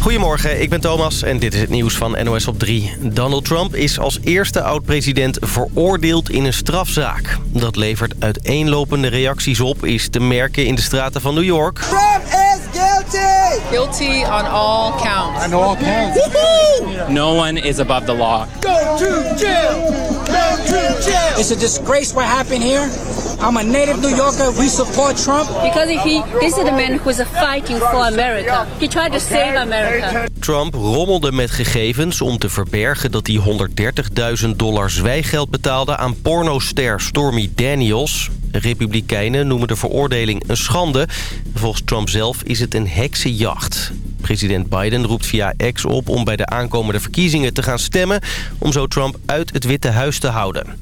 Goedemorgen, ik ben Thomas en dit is het nieuws van NOS op 3. Donald Trump is als eerste oud-president veroordeeld in een strafzaak. Dat levert uiteenlopende reacties op, is te merken in de straten van New York. Trump is guilty! Guilty on all counts. On all counts. No one is above the law. Go to jail! Go to jail! It's a disgrace what happened here. I'm a native New Yorker. We support Trump. Because he, this is the man who's fighting for America. He tried to save America. Trump rommelde met gegevens om te verbergen dat hij 130.000 dollar zwijgeld betaalde aan pornoster Stormy Daniels. Republikeinen noemen de veroordeling een schande. Volgens Trump zelf is het een heksenjacht. President Biden roept via X op om bij de aankomende verkiezingen te gaan stemmen... om zo Trump uit het Witte Huis te houden.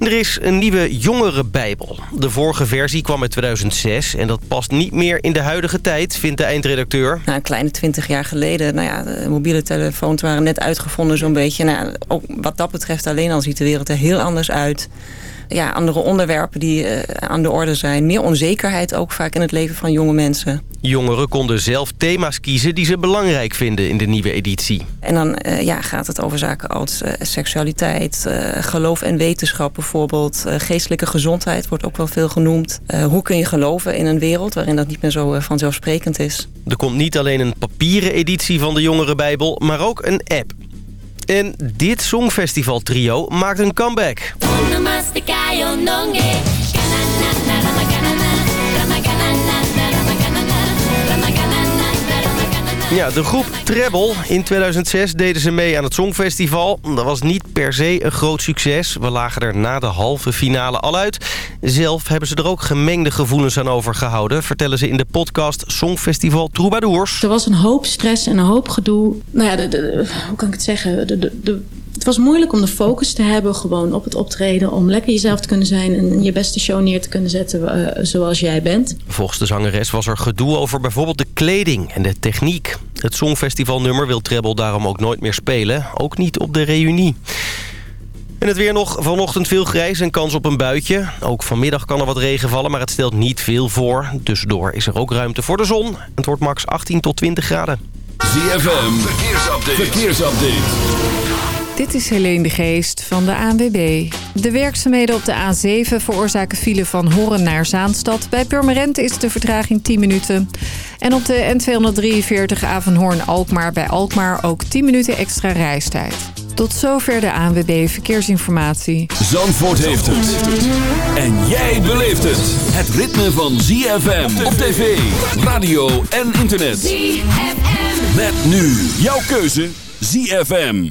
Er is een nieuwe jongerenbijbel. De vorige versie kwam uit 2006 en dat past niet meer in de huidige tijd, vindt de eindredacteur. Nou, een kleine twintig jaar geleden, nou ja, mobiele telefoons waren net uitgevonden zo'n beetje. Nou, ook wat dat betreft alleen al ziet de wereld er heel anders uit ja, andere onderwerpen die uh, aan de orde zijn. Meer onzekerheid ook vaak in het leven van jonge mensen. Jongeren konden zelf thema's kiezen die ze belangrijk vinden in de nieuwe editie. En dan uh, ja, gaat het over zaken als uh, seksualiteit, geloof en wetenschap bijvoorbeeld. geestelijke gezondheid wordt ook wel veel genoemd. hoe kun je geloven in een wereld waarin dat niet meer zo vanzelfsprekend is? Er komt niet alleen een papieren editie van de Jongerenbijbel, maar ook een app. En dit Songfestival trio maakt een comeback. Ja, de groep Treble. In 2006 deden ze mee aan het Songfestival. Dat was niet per se een groot succes. We lagen er na de halve finale al uit. Zelf hebben ze er ook gemengde gevoelens aan overgehouden... vertellen ze in de podcast Songfestival Troubadours. Er was een hoop stress en een hoop gedoe. Nou ja, hoe kan ik het zeggen? De, het was moeilijk om de focus te hebben gewoon op het optreden... om lekker jezelf te kunnen zijn en je beste show neer te kunnen zetten uh, zoals jij bent. Volgens de zangeres was er gedoe over bijvoorbeeld de kleding en de techniek. Het Songfestivalnummer wil Treble daarom ook nooit meer spelen. Ook niet op de reunie. En het weer nog vanochtend veel grijs en kans op een buitje. Ook vanmiddag kan er wat regen vallen, maar het stelt niet veel voor. Tussendoor is er ook ruimte voor de zon. Het wordt max 18 tot 20 graden. ZFM, verkeersupdate. verkeersupdate. Dit is Helene de Geest van de ANWB. De werkzaamheden op de A7 veroorzaken file van Horen naar Zaanstad. Bij Purmerend is de vertraging 10 minuten. En op de N243 Avenhoorn-Alkmaar bij Alkmaar ook 10 minuten extra reistijd. Tot zover de ANWB Verkeersinformatie. Zandvoort heeft het. En jij beleeft het. Het ritme van ZFM op tv, radio en internet. ZFM. Met nu jouw keuze ZFM.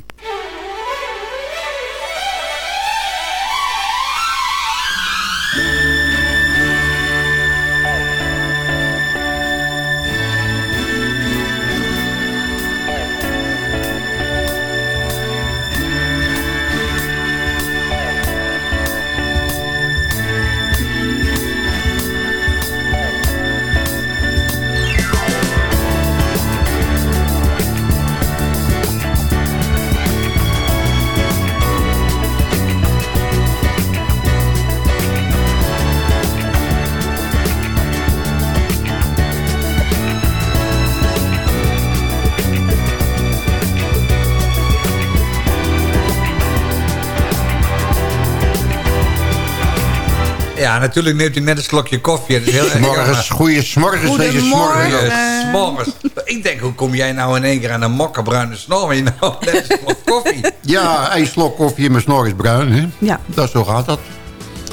Ja, natuurlijk neemt u net een slokje koffie. Is heel morgens, goeie smorgens. Goedemorgen. Smorgens. Ik denk, hoe kom jij nou in één keer aan een mokkerbruine snor? Je nou net een slok koffie. Ja, één slok koffie en mijn snor is bruin. Hè? Ja. Dat, zo gaat dat.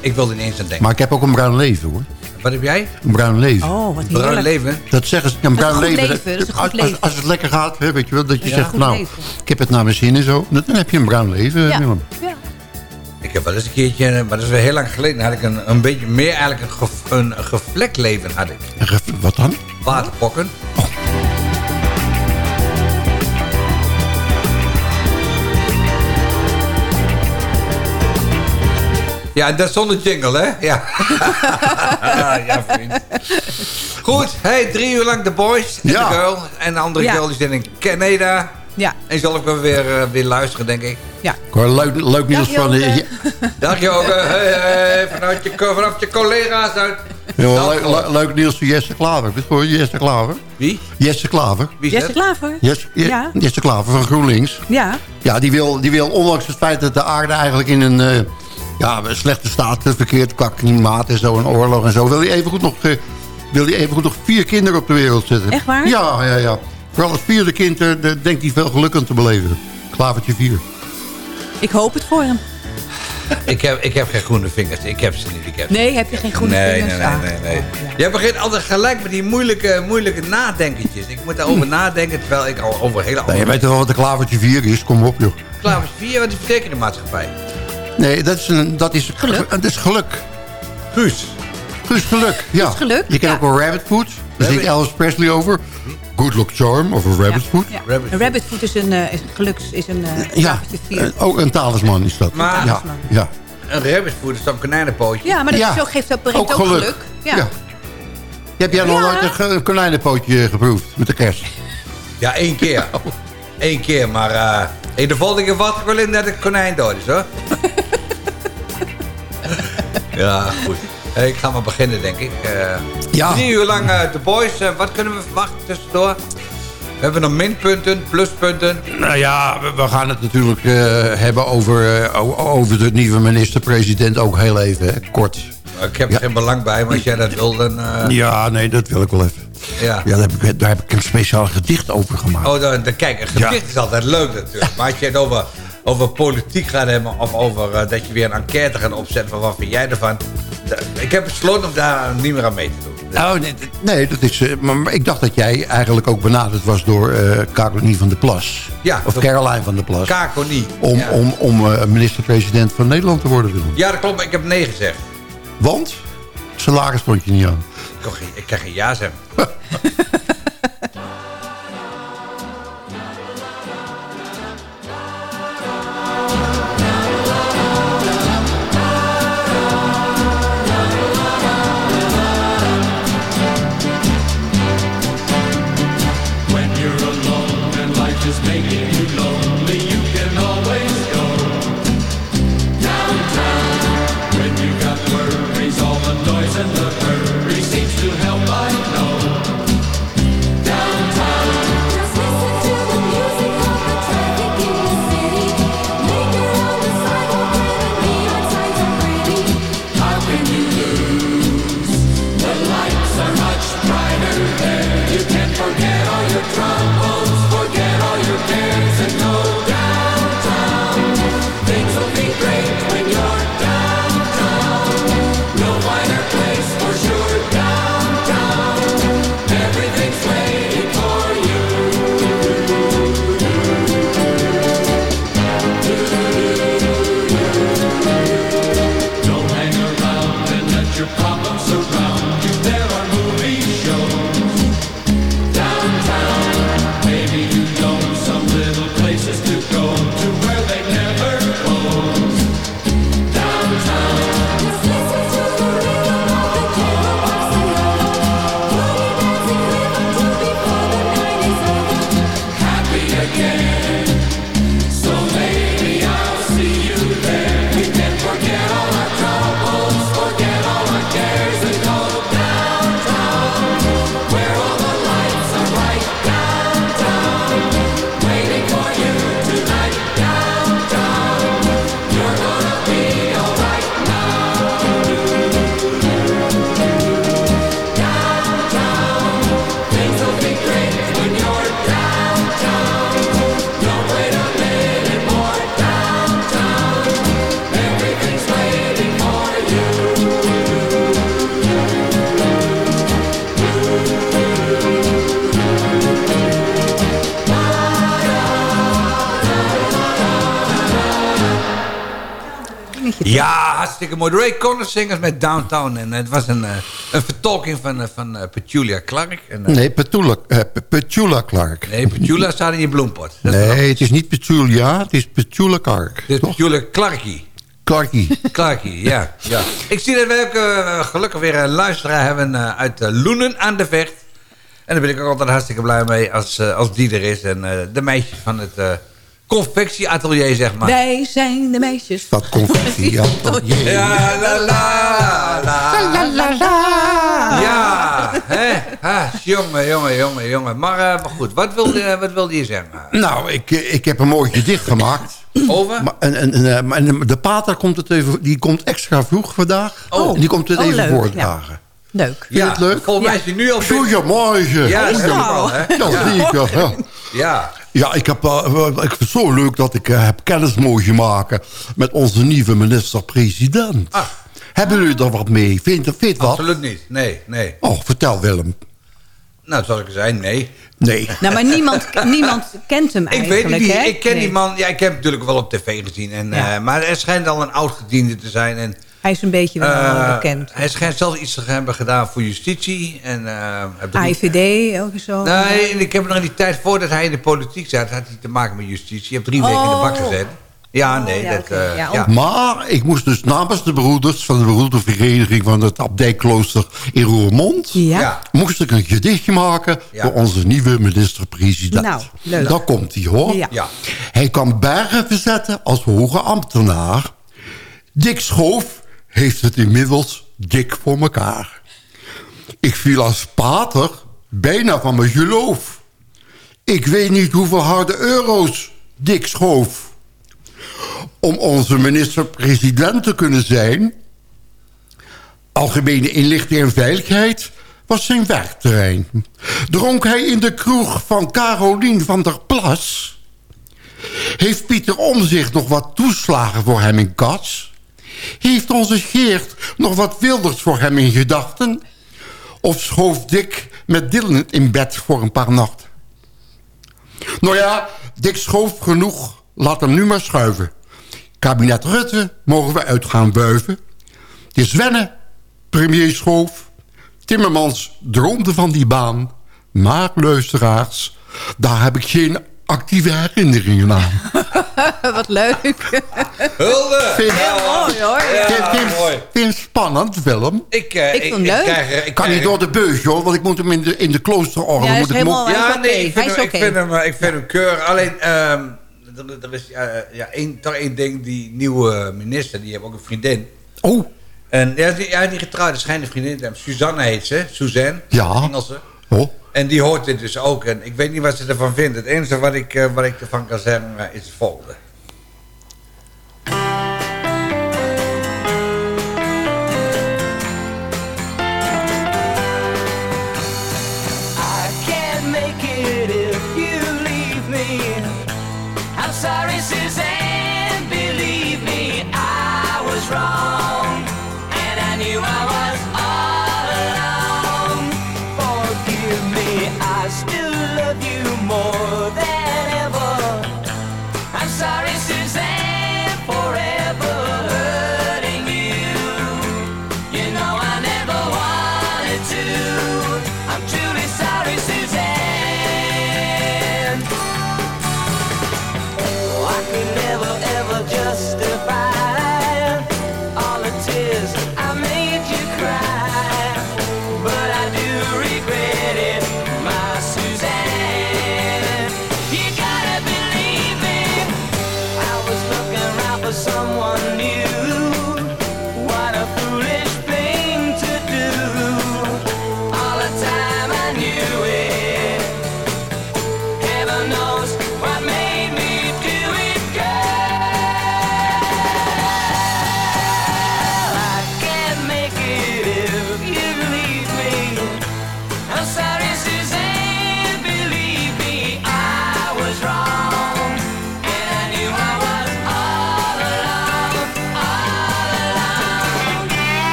Ik wilde ineens aan denken. Maar ik heb ook een bruin leven, hoor. Wat heb jij? Een bruin leven. Oh, wat Bruin leven? Dat zeggen ze, een bruin leven. leven. Dat is een goed als, leven. Als, als, het lekker gaat, hè, weet je wel, dat je Ja. zegt, nou, leven. ik heb het naar mijn zin en zo. Dan heb je een bruin leven, Ja. Willem. Ja. Ik heb wel eens een keertje, maar dat is weer heel lang geleden, had ik een, een beetje meer eigenlijk een, ge, een, een gevlekt leven had ik. Wat dan? Waterpokken. Ja, dat zonder jingle, hè? Ja. ja, vriend. Goed, hey, drie uur lang de boys en Ja. de girl. En de andere Ja. girl die zit in Canada. Ja. En zal ik wel weer, eh, weer luisteren, denk ik. Ik hoor leuk, leuk nieuws van... Joke. eh, ja, Dag Joke, hey, hey, vanuit je, vanaf je collega's uit Ja, le- le- leuk nieuws voor Jesse Klaver. Gehoord? Jesse Klaver? Wie? Jesse Klaver. Wie is Jesse? Klaver? Jesse, Je- Ja. Jesse Klaver van GroenLinks. Ja. Ja, die wil, die wil ondanks het feit dat de aarde eigenlijk in een eh, ja, een slechte staat verkeert... qua klimaat en zo, en oorlog en zo... wil hij evengoed nog, eh, wil hij evengoed nog vier kinderen op de wereld zetten. Echt waar? Ja, ja, ja. Vooral het vierde kind, eh, denkt hij veel geluk aan te beleven. Klavertje vier. Ik hoop het voor hem. Ik heb, ik heb geen groene vingers. Ik heb ze niet. Ik heb ze Nee, heb je geen groene nee, vingers? Nee, nee, Ah. nee, nee. Jij begint altijd gelijk met die moeilijke, moeilijke nadenkertjes. Ik moet daarover nadenken, terwijl ik al over hele Nou, andere... je weet toch wel wat een klavertje vier is? Kom op, joh. Is vier, wat is verzekeringmaatschappij? Nee, dat is, een, dat is geluk. Dat is geluk. Guus. Guus geluk, ja. geluk, Je kent ja. ook wel Rabbit Foot. Daar zingt Elvis Presley over. Good Luck Charm of een Rabbit Foot. Ja. Een rabbit foot is een, eh, is een geluks... Is een, eh, Ja, eh, ook een talisman is dat. Maar- ja, ja. Een rabbitvoer is dan een konijnenpootje. Ja, maar dat Ja. is ook, geeft ook, brengt Ook ook, geluk. geluk. Ja. Ja. Heb jij nog nooit een een konijnenpootje geproefd met de kerst? Ja, één keer. Eén keer, maar eh in de volgende keer wacht ik wel in dat het konijn dood is, hoor. ja, goed. Eh, Ik ga maar beginnen, denk ik. Eh, Ja. Drie uur lang de boys. Eh, wat kunnen we verwachten tussendoor? We hebben nog minpunten, pluspunten. Nou ja, we, we gaan het natuurlijk hebben over, over de nieuwe minister-president ook heel even, hè, kort. Ik heb er geen belang bij, maar als jij dat wil, dan... Ja, nee, dat wil ik wel even. ja. Ja, daar heb ik, daar heb ik een speciaal gedicht over gemaakt. Oh, dan, dan, kijk, een gedicht Ja. is altijd leuk natuurlijk. Maar als je het over, over politiek gaat hebben... of over dat je weer een enquête gaat opzetten... van wat vind jij ervan... da- Ik heb besloten om daar niet meer aan mee te doen. Oh, nee, nee dat is, eh, maar, ik dacht dat jij eigenlijk ook benaderd was door eh Caroline van der Plas. Ja, Of Caroline van der Plas. Kakonie. om ja. om, om eh, minister-president van Nederland te worden. Willem. ja, dat klopt. Ik heb nee gezegd. Want? Salaris stond je niet aan. Ik kan geen, ik kan geen ja zeggen. hartstikke mooi. Ray Connors zingers met Downtown. En het was een, eh, een vertolking van, eh, van eh, Petulia Clark. En, Nee, Petula, Petula Clark. Nee, Petula staat in je bloempot. Dat is wel- Nee, het is niet Petulia, het is Petula Clark. Dit is Petulia Clarkie. Clarkie. Clarkie, ja, ja. Ik zie dat we ook gelukkig weer een luisteraar hebben uit Loenen aan de Vecht. En daar ben ik ook altijd hartstikke blij mee als, als die er is. En de meisjes van het confectieatelier, zeg maar. Wij zijn de meisjes. Dat confetti, ja. Ja, la la la. La la la. Ja, hè? Ah, jongen, jongen, jongen, jongen. Maar, eh, maar goed, wat wilde, wat wilde je zeggen? Nou, ik, eh, ik heb een mooi gedicht gemaakt. Over? Maar, en, en, en, eh, maar- en de pater komt, het even, die komt extra vroeg vandaag. Oh. En die komt het Oh, even leuk, voordragen. Leuk. Vind je het leuk? Volgens mij is nu al... Goedemorgen. Ja, dat ja. wel, hè? Ja, Ja. zeker. Ja. Ja. Ja, ik, heb, eh, ik vind het zo leuk dat ik eh, heb kennis mogen maken met onze nieuwe minister-president. Hebben jullie er wat mee? Vind je wat? Absoluut niet. Nee, nee. Oh, vertel Willem. Nou, zal ik er zijn? Nee. Nee. Nou, maar niemand, niemand kent hem Ik eigenlijk, weet het niet. hè? Ik ken Nee. die man. Ja, ik heb hem natuurlijk wel op tv gezien. En, Ja. eh, maar hij schijnt al een oud gediende te zijn. En, Hij is een beetje wel eh, bekend. Hij schijnt zelfs iets te hebben gedaan voor justitie. En, eh, AIVD ook zo. Nee, ik heb nog in die tijd voordat hij in de politiek zat, had hij te maken met justitie. Je hebt drie weken in de bak Oh. gezet. Ja, nee. ja, dat, eh, Ja, ja. Maar ik moest dus namens de broeders van de broedervereniging van het abdijklooster in Roermond... Moest ik een gedichtje maken Ja. voor onze nieuwe minister-president. Nou, leuk. Daar komt hij hoor. Ja. Ja. Hij kan bergen verzetten als hoge ambtenaar. Dick Schoof heeft het inmiddels dik voor mekaar. Ik viel als pater bijna van mijn geloof. Ik weet niet hoeveel harde euro's Dick schoof. Om onze minister-president te kunnen zijn... Algemene inlichting en veiligheid was zijn werkterrein. Dronk hij in de kroeg van Carolien van der Plas... Heeft Pieter Omzicht nog wat toeslagen voor hem in kas? Heeft onze Geert nog wat wilders voor hem in gedachten? Of schoof Dick met Dylan in bed voor een paar nachten? Nou ja, Dick schoof genoeg. Laat hem nu maar schuiven. Kabinet Rutte mogen we uit gaan wuiven. Het is wennen, premier Schoof. Timmermans droomde van die baan. Maar luisteraars, daar heb ik geen actieve herinneringen aan. Wat leuk. Hulde! Vind- Ja, Mooi hoor. Ja, Vind- vind- mooi. Vind je het spannend, Willem? Ik, eh, Ik vond het leuk. krijg, ik Kan krijg- niet door de beus, hoor, want ik moet hem in de, in de kloosterorgel. Ja, is moet ik helemaal- is Ja, oké. nee, ik vind, is hem, ik vind eh, ik vind hem keurig. Alleen, ehm, er, er is eh, ja, één, toch één ding, die nieuwe minister, die heeft ook een vriendin. Oh, En ja, die, ja, die getrouwd, schijnt een vriendin te hebben. Suzanne heet ze, Suzanne, Ja. Engelse. oh. En die hoort dit dus ook. En ik weet niet wat ze ervan vindt. Het enige wat ik, eh, wat ik ervan kan zeggen eh, is het volgende.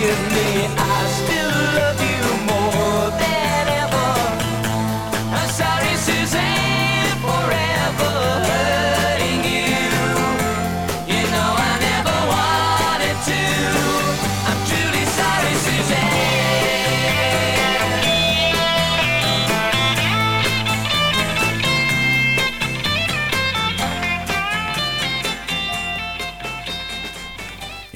seeing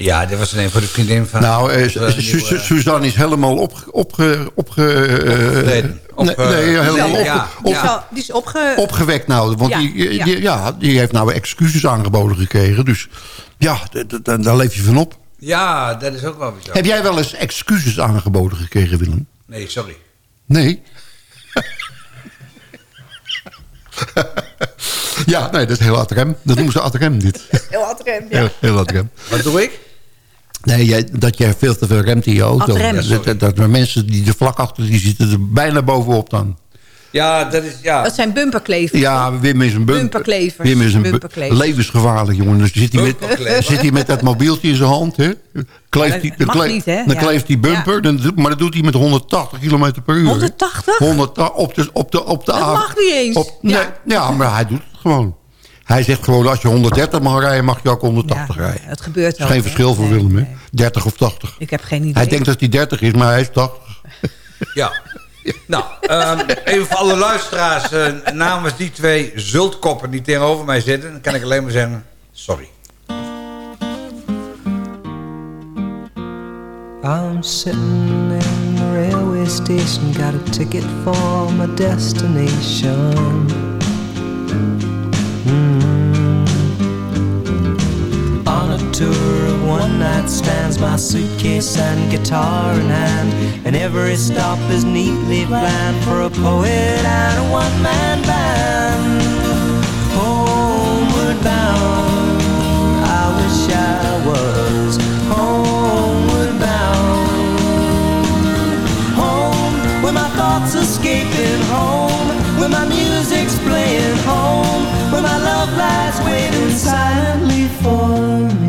Ja, dit was een voor de vriendin van... Nou, eh, Su- Suzanne is helemaal op, opge, opge, eh. Op, nee, eh, nee, helemaal op, ja, op- ja. Die is opge... opgewekt nou. Want Ja, die, ja. Die, ja, die heeft nou excuses aangeboden gekregen. Dus ja, daar leef je van op. Ja, dat is ook wel bizar. Heb jij wel eens excuses aangeboden gekregen, Willem? Nee, sorry. Nee? ja, nee, dat is heel ad rem. Dat noemen ze ad rem, dit. Heel ad rem, ja. Heel, heel ad rem. Wat doe ik? Nee, jij, dat jij veel te veel remt in je auto. Ja, dat, dat, dat er mensen die er vlak achter die zitten er bijna bovenop dan. Ja, dat is... Ja. Dat zijn bumperklevers. Ja, Wim is een bumper. Bumperklevers. Wim is een bu- Bumperklevers. levensgevaarlijk, jongen. Dus zit hij, met, zit hij met dat mobieltje in zijn hand, hè? Kleeft hij, dan mag kleeft- niet, hè? Dan Ja. kleeft die bumper, Ja. dan, doet- maar dat doet hij met 180 km per uur. hè? 180? 100, op de, op de, op de Dat A- mag niet eens. Op, nee, Ja. ja. maar hij doet het gewoon. Hij zegt gewoon, als je 130 mag rijden, mag je ook 180 Ja, rijden. het gebeurt wel. geen verschil voor Nee, Willem, hè? nee. 30 of 80. Ik heb geen idee. Hij denkt dat hij 30 is, maar hij is 80. Ja. Nou, ehm, even voor alle luisteraars. eh, namens die twee zultkoppen die tegenover mij zitten... dan kan ik alleen maar zeggen... Sorry. I'm sitting in the railway station, got a ticket for my destination. My suitcase and guitar in hand, and every stop is neatly planned for a poet and a one man band. Homeward bound, I wish I was homeward bound. Home, where my thoughts escaping home, where my music's playing home, where my love lies waiting silently for me.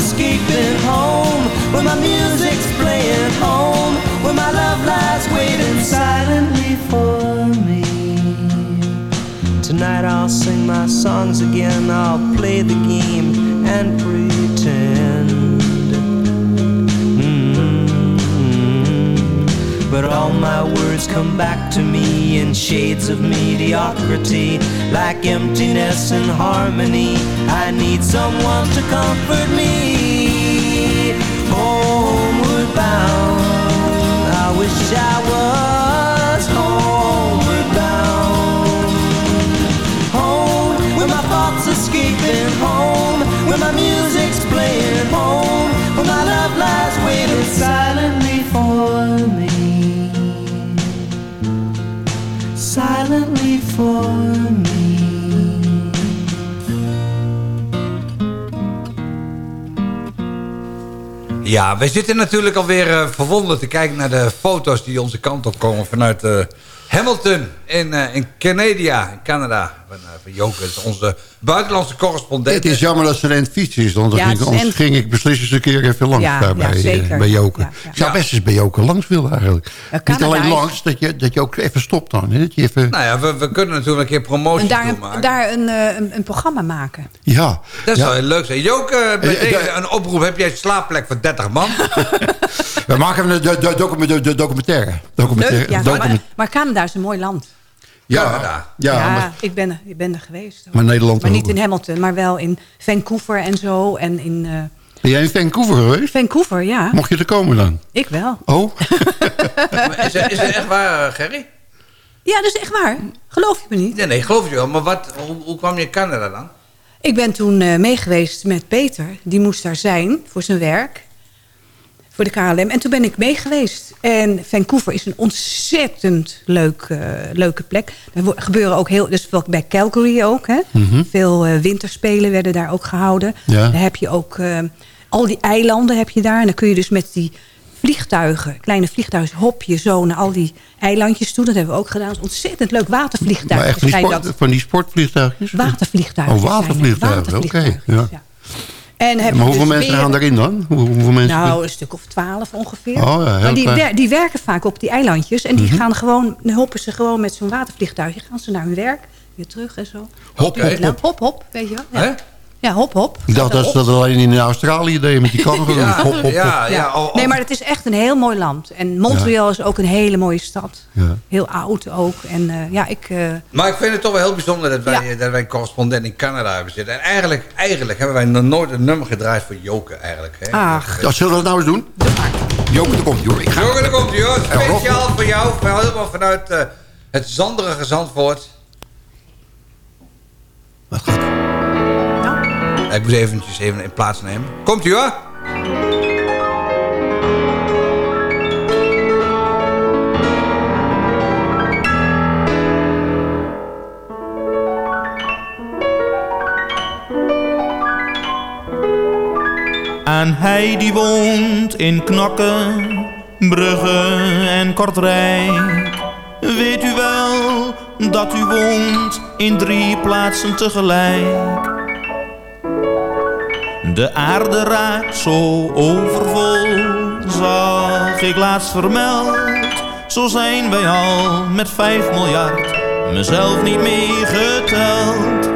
escaping home, where my music's playing home, where my love lies waiting silently for me. Tonight I'll sing my songs again, I'll play the game and pretend. But all my words come back to me in shades of mediocrity, like emptiness and harmony. I need someone to comfort me. Homeward bound, I wish I was homeward bound. Home, where my thoughts escaping home, where my music's Ja, wij zitten natuurlijk alweer eh verwonderd te kijken naar de foto's die onze kant op komen vanuit eh, Hamilton in, eh, in Canada, Canada. Van, eh, van Joke, dat is onze buitenlandse correspondent. Het is jammer dat ze een fiets is, want dan Ja, ging, anders ging ik beslist eens een keer even langs Ja, daar bij, eh, zeker. bij Joke. Ja, Ik zou best eens bij Joke langs willen eigenlijk. Niet alleen langs, dat je, dat je ook even stopt dan. Hè? Dat je even, Nou ja, we, we kunnen natuurlijk een keer promotie En daar, doen maken. daar een, eh, een, een programma maken. ja. Dat ja. zou heel leuk zijn. Joke, bij deze een oproep. Heb jij een slaapplek voor 30 man? We maken de documentaire. documentaire Leuk, ja. document- Maar, maar Canada is een mooi land. Ja, ja, maar, ik, ben, er- ik ben er geweest. maar Nederland Maar ook. niet in Hamilton, maar wel in Vancouver en zo. En in eh, Ben jij in Vancouver geweest? Vancouver, ja. Mocht je er komen dan? Ik wel. Oh? Is, het- is het echt waar, eh, Gerry? Ja, dat is echt waar. Geloof je me niet? Nee, nee, geloof je wel. Maar wat, hoe, hoe kwam je in Canada dan? Ik ben toen eh, meegeweest met Peter. Die moest daar zijn voor zijn werk. Voor de KLM. En toen ben ik meegeweest. En Vancouver is een ontzettend leuk, eh, leuke plek. Er wo- gebeuren ook heel... Dus bij Calgary ook. Hè? Mhm. Veel eh, winterspelen werden daar ook gehouden. Ja. Dan heb je ook... eh, al die eilanden heb je daar. En dan kun je dus met die vliegtuigen, kleine vliegtuigen, hop je zo naar al die eilandjes toe. Dat hebben we ook gedaan. Dat is ontzettend leuk. Maar Watervliegtuigen. echt van die, zijn sport, dat. van die sportvliegtuigjes? Watervliegtuigen. Oh, watervliegtuigen, oké. Watervliegtuigen, ja. En heb Maar hoeveel dus mensen weer- gaan erin dan? Hoe- Hoeveel mensen? Nou, een stuk of twaalf ongeveer. Oh ja, heel maar die, wer- die werken vaak op die eilandjes. En die Mhm. gaan gewoon, dan hoppen ze gewoon met zo'n watervliegtuigje. Gaan ze naar hun werk, weer terug en zo. Hop, hop, leuk. hop. hop, hop, weet je wel. Ja, ja hop, hop. Ik dacht dat ze dat alleen in Australië deden met die kangoeroes. Ja, Hop, hop, hop. ja, ja. al- al- Nee, maar het is echt een heel mooi land. En Montreal is ook een hele mooie stad. Ja. Heel oud ook. En eh, ja, ik... eh, Maar ik vind het toch wel heel bijzonder dat wij, dat wij een correspondent in Canada hebben zitten. En eigenlijk, eigenlijk hebben wij nog nooit een nummer gedraaid voor Joke eigenlijk. Hè? Ach. Ja, zullen we dat nou eens doen? Joke, daar komt joh. Ik ga... Komt Rob. Speciaal voor jou, van- helemaal vanuit eh, het zanderige Zandvoort. Wat gaat Ik moet eventjes even in plaats nemen. Komt u hoor. En hij die woont in Knokken, Brugge en Kortrijk. Weet u wel dat u woont in drie plaatsen tegelijk? De aarde raakt zo overvol, zag ik laatst vermeld. Zo zijn wij al met vijf miljard, mezelf niet meegeteld.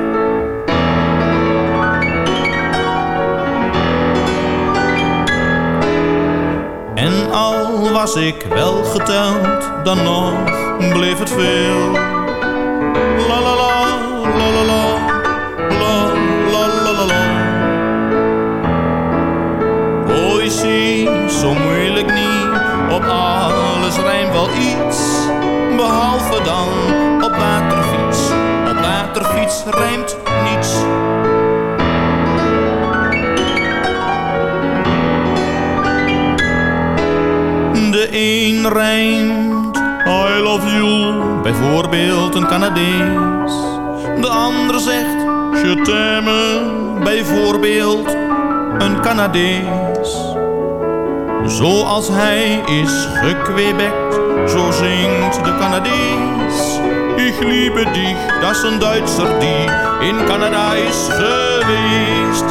En al was ik wel geteld, dan nog bleef het veel. Rijmt wel iets. Behalve dan op waterfiets, op waterfiets rijmt niets. De een rijmt I love you, bijvoorbeeld een Canadees. De ander zegt je t'aime, bijvoorbeeld een Canadees. Zoals hij is gekwebekt, zo zingt de Canadees. Ik liebe dich, dat is een Duitser die in Canada is geweest.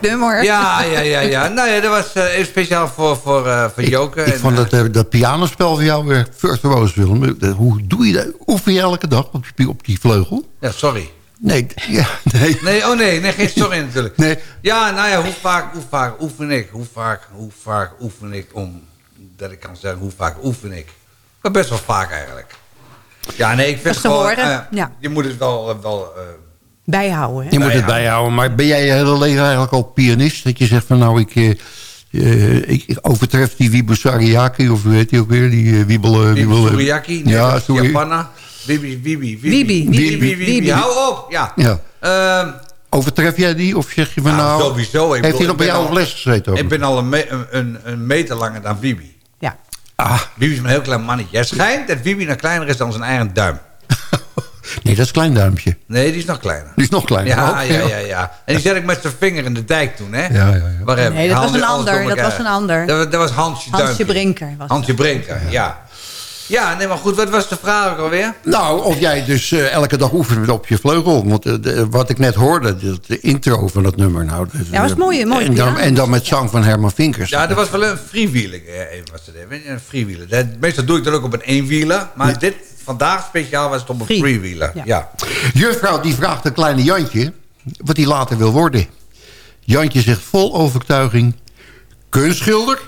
Leuk nummer. Ja, ja, ja, ja. Nou ja, dat was eh, even speciaal voor, voor, eh, voor Joke. Ik En, vond eh, dat, dat pianospel voor jou weer virtuoos, Willem. Hoe doe je dat? Oefen je elke dag op die, op die vleugel? Ja, sorry. Nee, ja, nee. Nee, oh nee, nee, geen sorry natuurlijk. Nee. Ja, nou ja, hoe vaak, hoe vaak oefen ik? Hoe vaak, hoe vaak oefen ik om dat ik kan zeggen, hoe vaak oefen ik? Maar best wel vaak eigenlijk. Ja, nee, ik vind gewoon, ja. je moet het wel, wel eh, bijhouden. Hè? Je moet het bijhouden. Maar ben jij je hele leven eigenlijk al pianist? Dat je zegt van nou, ik... Uh, ik, overtref die Wiebe Sariaki, of hoe heet die ook weer? Die eh, uh, Wiebel... Uh, wiebel Sariaki, nee, ja, Japanna. Wibi, Wibi, Wibi. Wibi, Wibi, Hou op, ja. ja. Uh, Overtref jij die? Of zeg je van nou... nou sowieso. Ik heeft hij nog bij jou op les gezeten? Ik ben al een, me, een, een, meter langer dan Wibi. Ja. Ah. Wibi is een heel klein mannetje. Het schijnt dat Wibi nog kleiner is dan zijn eigen duim. nee, dat is klein duimpje. Nee, die is nog kleiner. Die is nog kleiner. Ja, Oh, ja, ja, ja. En die zet ik met zijn vinger in de dijk toen, hè? Ja, ja, ja. Waar heb Nee, ik? dat was een alles ander, dat was een ander. Dat, was- dat was Hansje Hansje Duimpje. Brinker was Hansje Brinker, ja. Ja, nee, maar goed, wat was de vraag ook alweer? Nou, of jij dus eh, elke dag oefent op je vleugel. Want eh, de- wat ik net hoorde, de, de intro van dat nummer. Nou, dat, Ja, was eh, mooi, mooi En dan, en dan met zang van Herman Vinkers. Ja, dat was wel een freewheeler. eh, Was het even, een freewheeler. Dat, meestal doe ik dat ook op een eenwieler. Maar dit, vandaag speciaal was het op een Free. freewheeler. Ja. Ja. Juffrouw die vraagt een kleine Jantje wat hij later wil worden. Jantje zegt vol overtuiging... kunstschilder,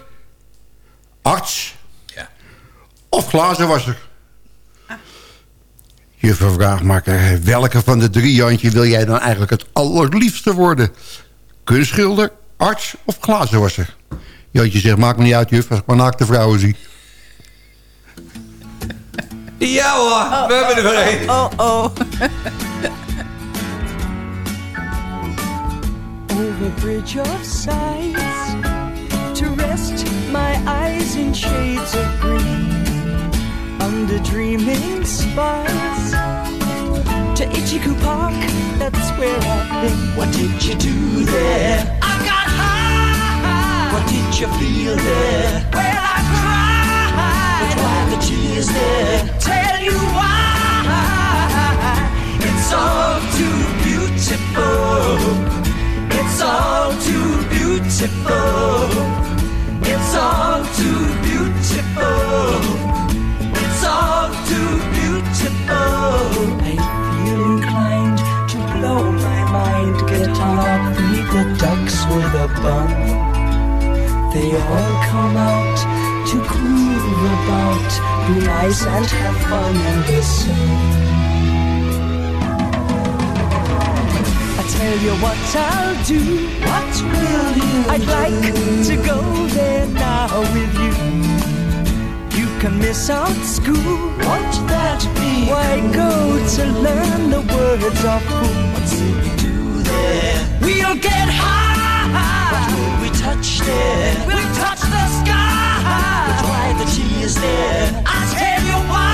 arts Ja. of glazenwasser. Juffrouw Vraagmaker, welke van de drie, Jantje, wil jij dan eigenlijk het allerliefste worden? Kunstschilder, arts of glazenwasser? Jantje zegt, maakt me niet uit, juf, als ik maar naakte vrouwen zie. Ja hoor, we hebben er weer een. Oh, oh. over bridge of sights to rest my eyes in shades of green. Under dreaming spires to Ichiku Park that's where I've been. What did you do there? I got high what did you feel there? Well tell you why it's all too beautiful it's all too beautiful. It's all too beautiful. It's all too beautiful. I feel inclined to blow my mind, get up, the ducks with a bun. They all come out to groove about, be nice and have fun the sun. I tell you what I'll do. What will you I'd like to go there now with you. You can miss out school. Won't that be? Why go to learn the words of who? What's it do there? We'll get high. What will we touch there? We'll touch the sky. But why the tears there? I'll tell you why.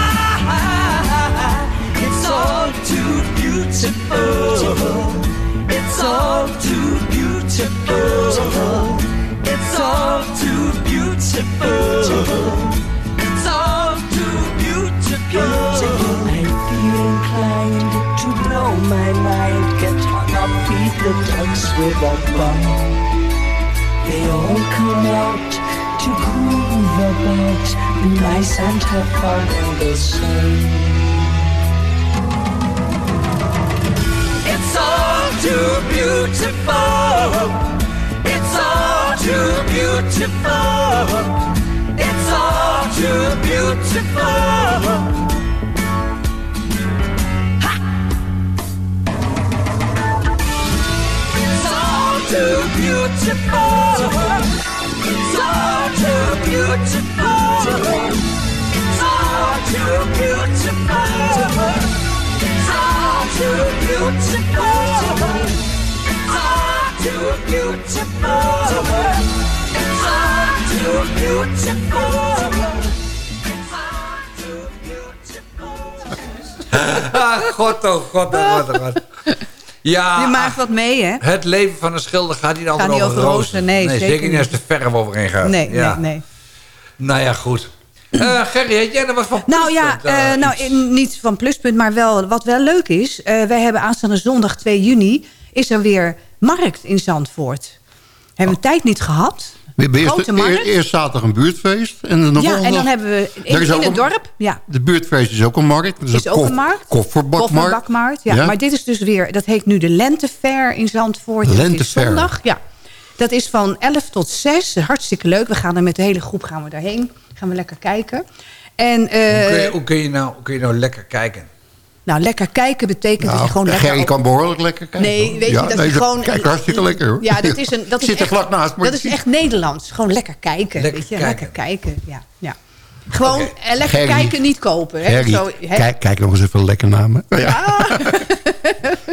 It's all too beautiful. It's all too beautiful. It's all too beautiful. It's all too beautiful. I feel inclined to blow my mind, get hung up, beat the ducks with a bun. They all come out to about, be nice and have fun in the sun. It's all too beautiful. It's all too beautiful. It's all too beautiful. It's all too beautiful so too beautiful, so too beautiful, so too beautiful, so too beautiful, so too beautiful. Hot, hot, hot, hot, hot. Ja, Je maakt wat mee, hè? het leven van een schilder gaat niet altijd over over rozen. nee, zeker zeker niet als de verf overheen gaat. Nee, ja. nee, nee. Nou ja, goed. Eh Gerry, had jij nog wat van Nou ja, eh, eh, nou, in- niet van pluspunt, maar wel wat wel leuk is. wij hebben aanstaande zondag 2 juni... is er weer markt in Zandvoort. Hebben we tijd niet gehad. We hebben eerst, Grote markt. eer- eerst zaterdag een buurtfeest. En dan de ja, volgende en dan hebben we in, Er is in ook het een- dorp... Ja, De buurtfeest is ook een markt. Dat is ook kof- een markt. Kofferbakmarkt. Kofferbakmarkt, ja. Maar dit is dus weer... Dat heet nu de Lentefair in Zandvoort. Lentefair. zondag, ja. Dat is van 11 tot 6. Hartstikke leuk. We gaan er met de hele groep gaan we daarheen. Gaan we lekker kijken. En, eh, hoe, kun je, hoe, kun je nou, hoe kun je nou lekker kijken? Nou, lekker kijken betekent dat je Nou, gewoon lekker... Gerry kan behoorlijk lekker kijken. Nee, hoor. weet je, Ja, dat nee, je gewoon... Kijk, hartstikke lekker hoor. Ja, dat is een... Dat is Zit er echt, vlak naast. maar Dat is echt Nederlands. Gewoon lekker kijken. Lekker weet je? kijken. Lekker kijken, ja. ja. Gewoon eh, lekker kijken, niet kopen. Hè? Zo, hè? kijk, kijk nog eens even lekker naar me. Ja. Ah.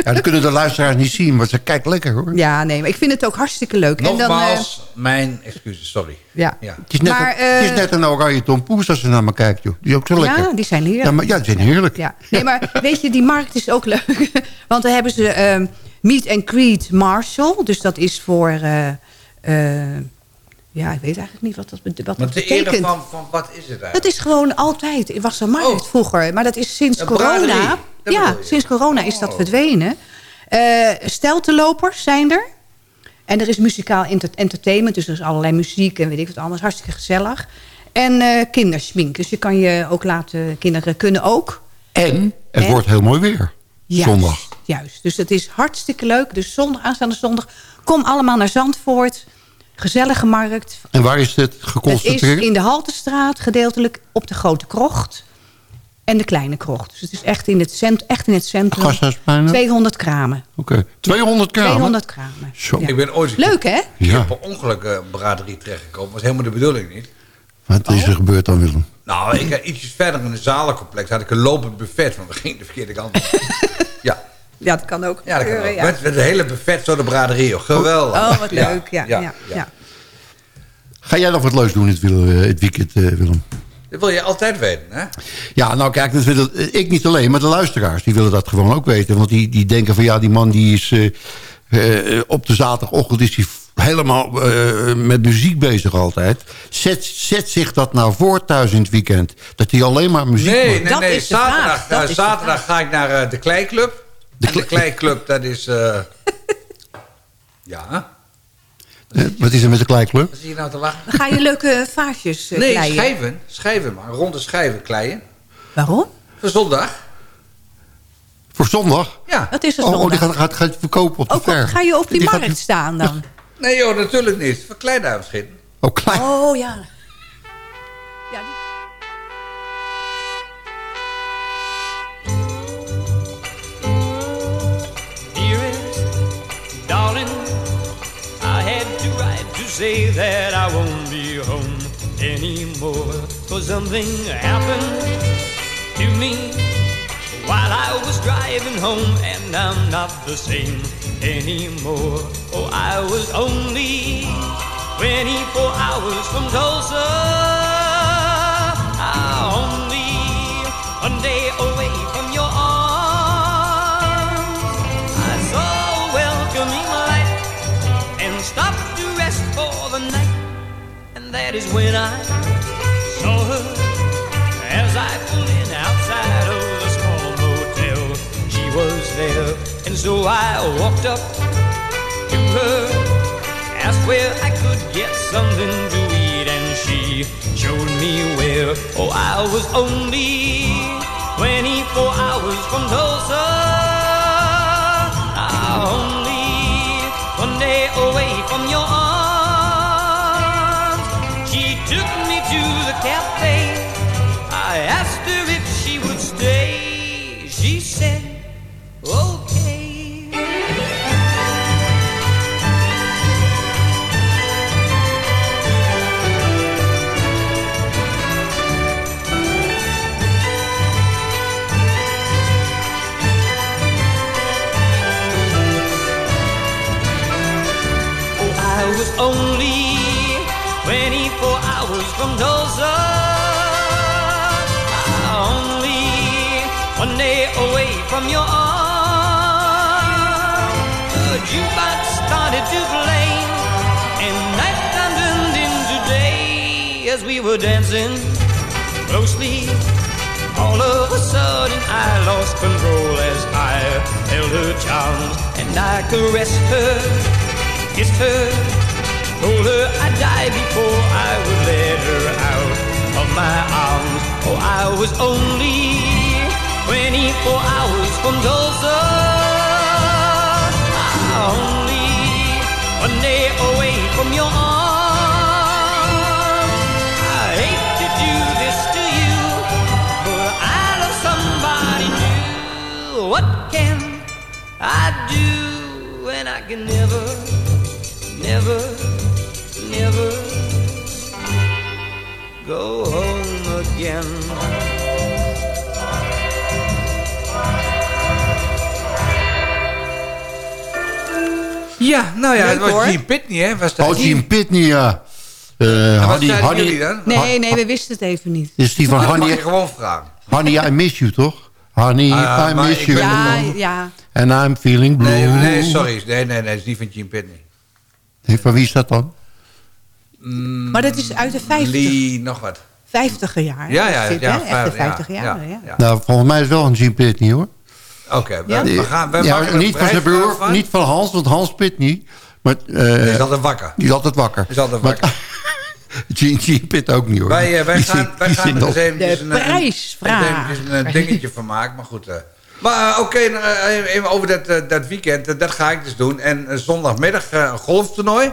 ja, dat kunnen de luisteraars niet zien, maar ze kijkt lekker hoor. Ja, nee, maar ik vind het ook hartstikke leuk. En dan, eh, Nogmaals, mijn excuses, sorry. ja. Ja. Het is, net Maar, een, het is eh, net een oranje tompoes als ze naar me kijkt, joh. Die is ook zo lekker. Ja, die zijn heerlijk. Ja, maar, ja, die zijn heerlijk. Ja. Nee, maar weet je, die markt is ook leuk. Want dan hebben ze ehm, Meet and Greet Marshall. Dus dat is voor... eh, eh, ja, ik weet eigenlijk niet wat dat, wat Maar dat te ere betekent. van, van wat is het eigenlijk? Dat is gewoon altijd. Er was een markt Oh. vroeger. Maar dat is sinds Een corona... Ja, sinds corona is dat Oh. verdwenen. Eh steltelopers zijn er. En er is muzikaal enter- entertainment. Dus er is allerlei muziek en weet ik wat allemaal. Hartstikke gezellig. En eh kinderschmink. Dus je kan je ook laten... Kinderen kunnen ook. En het En? wordt heel mooi weer. Juist, Zondag. Juist. Dus het is hartstikke leuk. Dus zondag, aanstaande zondag. Kom allemaal naar Zandvoort. Gezellige markt. En waar is dit Het is geconcentreerd? in de Haltestraat, gedeeltelijk op de Grote Krocht. En de kleine krocht. Dus het is echt in het, cent, echt in het centrum. Gasthuisplein ook? 200 kramen. Oké, 200 kramen? 200 kramen. Zo. Ik ben ooit Leuk, hè? Ik Ja. heb per ongeluk eh, braderie terechtgekomen. was helemaal de bedoeling niet. Wat is er gebeurd dan, Willem? Nou, ik, eh, ietsjes verder in het zalencomplex had ik een lopend buffet. Want we gingen de verkeerde kant op. ja. Dat kan ook. Ja, dat kan ook. ja. Met, met de hele buffet zo de braderie. Geweldig. Oh, wat leuk. Ja, ja, ja, ja. Ga jij nog wat leuks doen het, Willem, eh, het weekend, eh, Willem? Dat wil je altijd weten, hè? Ja, nou kijk, dat willen, eh, ik niet alleen, maar de luisteraars... die willen dat gewoon ook weten. Want die, die denken van ja, die man die is... eh, eh, op de zaterdagochtend is hij helemaal eh, met muziek bezig altijd. Zet, zet zich dat nou voor thuis in het weekend. Dat hij alleen maar muziek Nee, maakt. nee, nee. Zaterdag, eh, zaterdag ga ik naar de Kleiclub. De, de Kleiclub, dat is... eh, ja. Eh, wat is er met de kleiclub? Wat zie je nou te lachen? Dan ga je leuke vaasjes uh, Nee, kleien. schijven. Schijven, maar ronde schijven kleien. Waarom? Voor zondag. Voor zondag? Ja. Wat is er Oh, oh, die zondag? gaat, gaat, gaat verkopen op de Ook op- ver. ga je op die, Die gaat- markt staan dan? Nee joh, natuurlijk niet. Voor kleinduimschit. Oh, klein. Oh, ja. Say that I won't be home anymore. Cause something happened to me while I was driving home, and I'm not the same anymore. Oh, I was only 24 hours from Tulsa. And that is when I saw her as I pulled in outside of the small motel. She was there, and so I walked up to her, asked where I could get something to eat, and she showed me where. Oh, I was only 24 hours from Tulsa. Only one day away from your arms. Cafe. I asked her if she would stay. She said, okay. Oh, I was only 24 hours from Only one day away from your arms. The jukebox started to play, and nighttime turned into day as we were dancing closely. All of a sudden, I lost control as I held her charms and I caressed her, kissed her, told her I'd die before I would let her out of my arms. Oh, I was only 24 hours from Tulsa, only one day away from your arms. I hate to do this to you, but I love somebody new. What can I do when I can never, never, go home again? Ja, nou ja, Leuk, het was hoor. Gene Pitney, hè? Was dat Oh, Gene Pitney, ja. Eh wat Honey, honey, jullie dan? Nee, nee, we wisten het even niet. is die van Honey, gewoon vragen. honey, I miss you, toch? Honey, Ah, I miss you. Ja, ja. And I'm feeling blue. Nee, nee, sorry. Nee, nee, nee, het is niet van Gene Pitney. Nee, van wie is dat dan? Maar dat is uit de 50, Lee, nog wat. 50 jaar. Ja, ja, ja, hè? Echt de vijf- 50 ja, jaar. ja, Ja, ja. Nou, volgens mij is het wel een Gene Pitney, hoor. Oké, we, Ja? we gaan... We ja, maken niet van zijn broer, van. niet van Hans, want Hans Pitney. Maar, eh, Die is altijd wakker. Die is altijd wakker. Die is altijd wakker. Gene, Gene Pitt ook niet, hoor. Wij, eh, wij Die gaan, wij gaan er eens eventjes een, eventjes een, eh, dingetje van maken. Maar goed. eh. Maar eh, oké, eh, even over dat, eh, dat weekend. eh, dat ga ik dus doen. En eh, zondagmiddag eh, een golftoernooi.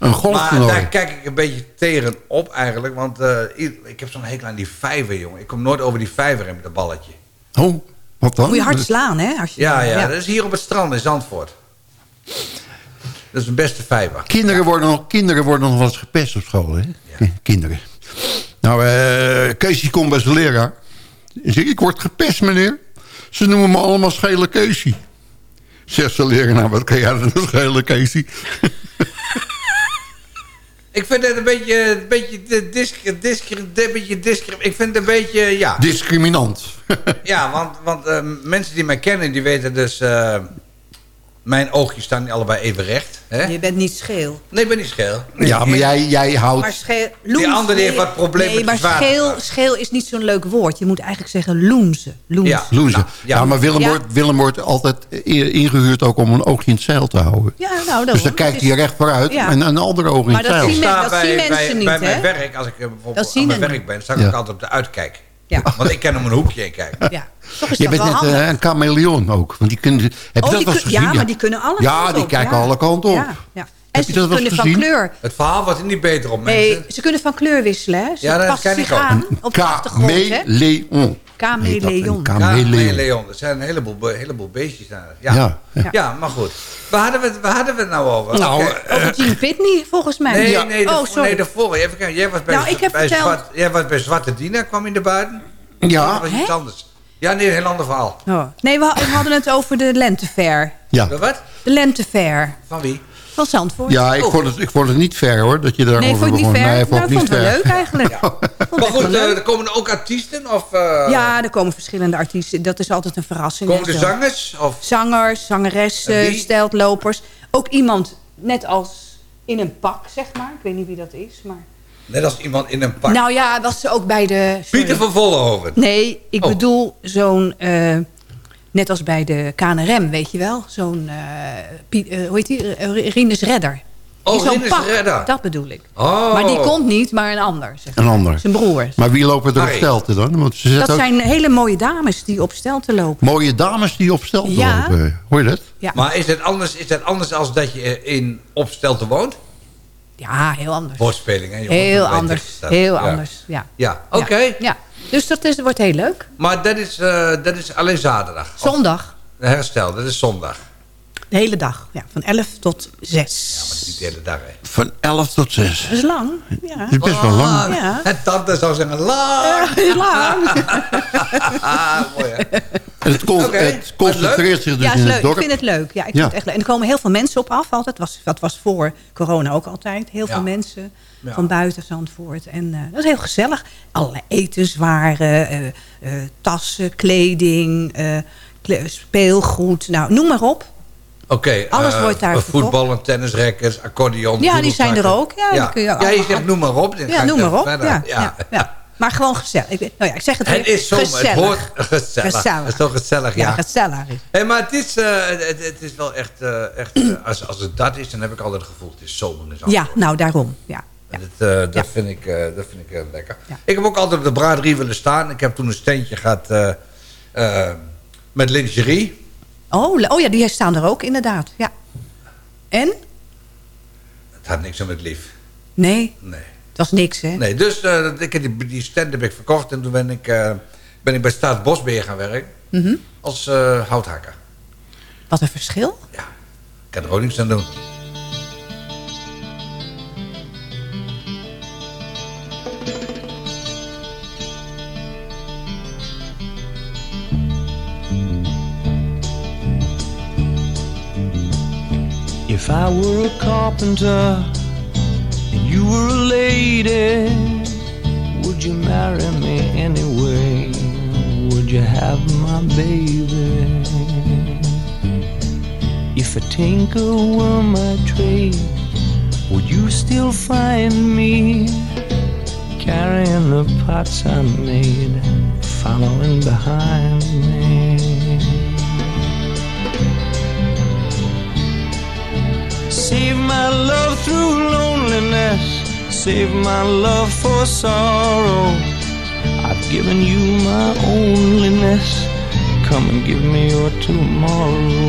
Een Maar daar kijk ik een beetje tegen op eigenlijk. Want eh, ik heb zo'n hekel aan die vijver, jongen. Ik kom nooit over die vijver heen met een balletje. Oh, wat dan? Moet je hard slaan, hè? Als je, Ja, ja, dat is hier op het strand in Zandvoort. Dat is de beste vijver. Kinderen worden, nog, kinderen worden nog wel eens gepest op school, hè? Ki- Kinderen. Nou, eh Keesje komt bij zijn leraar. Hij zegt, ik word gepest, meneer. Ze noemen me allemaal schele Keesje. Zegt zijn leraar, nou, wat kan jij dan schele Keesje? Ik vind het een beetje, een beetje, disc, disc, beetje disc, Ik vind het een beetje, ja. Discriminant. Ja, want, want eh, mensen die mij kennen, die weten dus... eh, mijn oogjes staan niet allebei even recht. Hè? Je bent niet scheel. Nee, ik ben niet scheel. Ja, maar jij, jij houdt... Maar scheel, Die andere die heeft wat problemen Nee, met maar scheel, scheel is niet zo'n leuk woord. Je moet eigenlijk zeggen loenze. loenze. Ja. Loenze. Nou, ja. ja. maar Willem, Ja. Wordt, Willem wordt altijd ingehuurd ook om een oogje in het zeil te houden. Ja, nou, dat dus dan kijkt hij recht vooruit Ja. en een andere oog in Maar het dat zeil. zien sta dat bij, zien mensen bij, niet, bij hè? mijn werk, als ik eh, bijvoorbeeld Dat zien aan mijn werk ben, sta ik Ja. ook altijd op de uitkijk. Ja. Want ik kan om een hoekje in kijken. Ja, toch is Je dat bent net handig. eh, een chameleon ook. Want die kunnen, heb je Oh, dat die wel gezien? ja, maar die kunnen alle Ja, kanten die op, kijken ja. alle kanten op. Ja, En je ze dat eens kunnen van gezien? kleur. Het verhaal wordt er niet beter op, mensen. Nee, ze kunnen van kleur wisselen. Hè? Ze Ja, dat passen ken ik ook. aan op de achtergrond. hè? Chameleon. Chameleon. Chameleon. Leon. Er zijn een heleboel, be- heleboel beestjes daar. Ja. Ja, Ja. ja. maar goed. Waar hadden we het, waar hadden we het nou over? Nou, eh, Over Gene Pitney, volgens mij. Nee, Ja. nee, de, oh, sorry. nee. Even kijken. Jij was bij, Nou, ik heb bij, verteld- Zwart, jij was bij Zwarte Dina, kwam in de buiten. Ja. Dat was iets Hè? anders. Ja, nee, een heel ander verhaal. Oh. Nee, we, we hadden het over de lentefair. Ja. De Wat? De lentefair Van wie? Van Zandvoort. Ja, ik Oh. vond, het, ik vond het niet fair hoor, dat je daarover Nee, vond begon. niet? Nee, ik vond nou, het ik niet vond het wel leuk eigenlijk. Maar goed, eh, er komen ook artiesten? Of, eh, Ja, er komen verschillende artiesten. Dat is altijd een verrassing. Komen de zangers? Of, Zangers, En zangeressen, steltlopers. Ook iemand net als in een pak, zeg maar. Ik weet niet wie dat is, maar... net als iemand in een pak. Nou ja, was ze ook bij de... sorry. Pieter van Vollenhoven. Nee, ik Oh. bedoel zo'n... eh, net als bij de KNRM, weet je wel? Zo'n... eh, eh, hoe heet die? Eh, Rinus Redder. Oh, zo'n pak, Redder. Dat bedoel ik. Oh. Maar die komt niet, maar een ander. Zeg. Een ander. Zijn broer. Maar wie lopen er op stelten dan? Want ze Dat ook zijn hele mooie dames die op stelten lopen. mooie dames die op stelten Ja. lopen. Hoor je dat? Ja, Maar is het anders, is het anders als dat je in Opstelten woont? Ja heel anders. Woordspeling, hè jongens? Heel anders. Heel ja. anders, ja. Ja, oké. Ja, ja. Dus dat is, wordt heel leuk. Maar dat is, eh, dat is alleen zaterdag. Of Zondag. herstel, dat is zondag. De hele dag. Ja, van 11 tot 6. Ja, maar niet de hele dag, hè. Van 11 tot 6. Dat is lang. Ja. Dat is best wel lang. Lang. Ja. En tante zou zeggen, lang. Heel lang. Ah, mooi, hè. En het, het concentreert zich dus ja, in leuk. het dorp. Ik vind het leuk. Ja, ik Ja. vind het echt leuk. En er komen heel veel mensen op af altijd. Was, dat was voor corona ook altijd. Heel Ja. veel mensen Ja. van buiten Zandvoort. En eh, dat is heel gezellig. Allerlei etenswaren, eh, eh, tassen, kleding, eh, kle- speelgoed. Nou, noem maar op. Oké, Alles eh, wordt daar eh, verkocht. Voetballen, tennisrackets, accordeon. Ja, die zijn er ook. Ja, kun je ja, je zegt noem maar op. dan Ja, noem maar op. Ja, ja. Ja, Maar gewoon gezellig. Ik, weet- nou ja, ik zeg het Het weer. is zomer, het gezellig. hoort gezellig. Gezellig. Het is toch gezellig, ja. Ja, gezellig. is- Hey, maar het is, eh, het, het is wel echt, echt als, als het dat is, dan heb ik altijd het gevoel, het is zomer Zandvoort. Ja, nou daarom. Ja. En dat, dat Ja. vind ik, eh, dat vind ik heel lekker. Ja. Ik heb ook altijd op de braderie willen staan. Ik heb toen een steentje gehad eh, eh, met lingerie. Oh, oh ja, die staan er ook inderdaad. Ja. En? Het had niks met lief. Nee, Nee. het was niks, hè? Nee, dus eh, ik heb die, die stand heb ik verkocht. En toen ben ik, eh, ben ik bij Staatsbosbeheer gaan werken. Mhm. Als eh, houthakker. Wat een verschil. Ik kan er ook niks aan doen. If I were a carpenter and you were a lady, would you marry me anyway? Would you have my baby? If a tinker were my trade, would you still find me carrying the pots I made, following behind me? My love through loneliness. Save my love for sorrow. I've given you my onlyness. Come and give me your tomorrow.